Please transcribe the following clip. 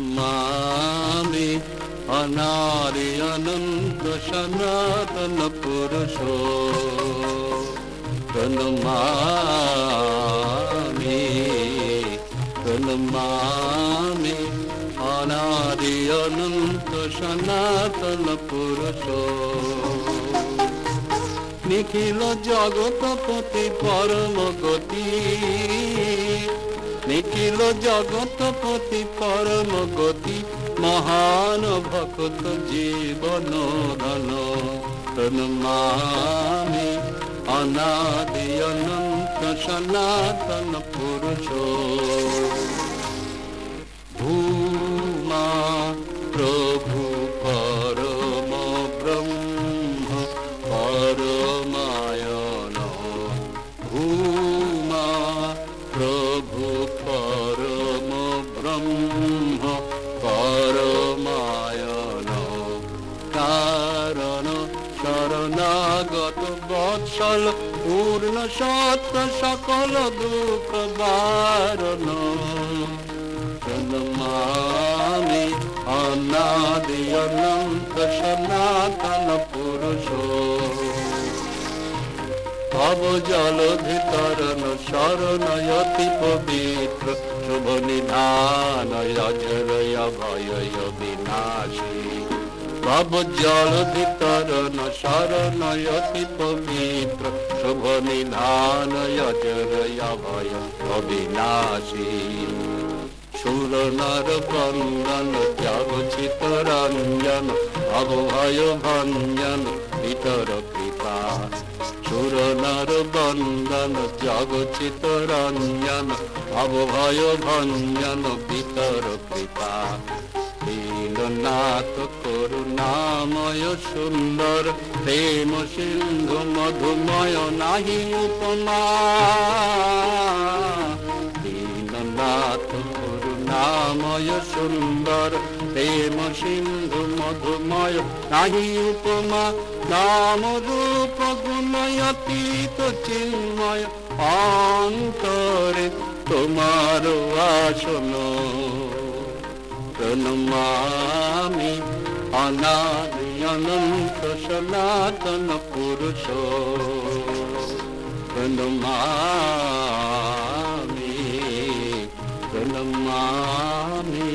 Mami honorary অনন্ত সনাতন পুরুষ। প্রণমামি প্রণমামি honorary অনন্ত সনাতন পুরুষ। নিখিল জগত পতি পরম গতি নিখিল জগতপতি পরম গতি মহান ভক্ত জীবন ধন। প্রণমামি অনাদি অনন্ত সনাতন পুরুষ। ব্রহ্ম পরমায়ণ কারণ শরণাগত বৎসল পূর্ণ সত্য সকল দুঃখ বারণ প্রণমামি অনাদি অনন্ত সনাতন ভব জল ভিতরন শরণয়তি পবিত্র, শুভ নিধান অজরয় ভয় বিনাশী। ভব জল ভিতরন শরণয়তি পবিত্র, শুভ নিধান অবিনাশী সুর নর বন্দন ত্যাগ চিতরঞ্জন অভয় ভঞ্জন ভিতর কৃপা। সুর নর বন্দন ত্যাগ চিতরঞ্জন অভয় ভঞ্জন ভিতর কৃপা। দীননাথ করুণাময় সুন্দর, প্রেম সিন্ধু মধুময় নাহি উপমা। দীননাথ করুণাময় সুন্দর প্রেম সিন্ধু মধুময়, নাহি উপমা নাম রূপ গুণয়তীত চিন্ময়, অন্তরে তোমার আসন। প্রণমামি অনাদি অনন্ত সনাতন পুরুষ। প্রণমামি প্রণমামি।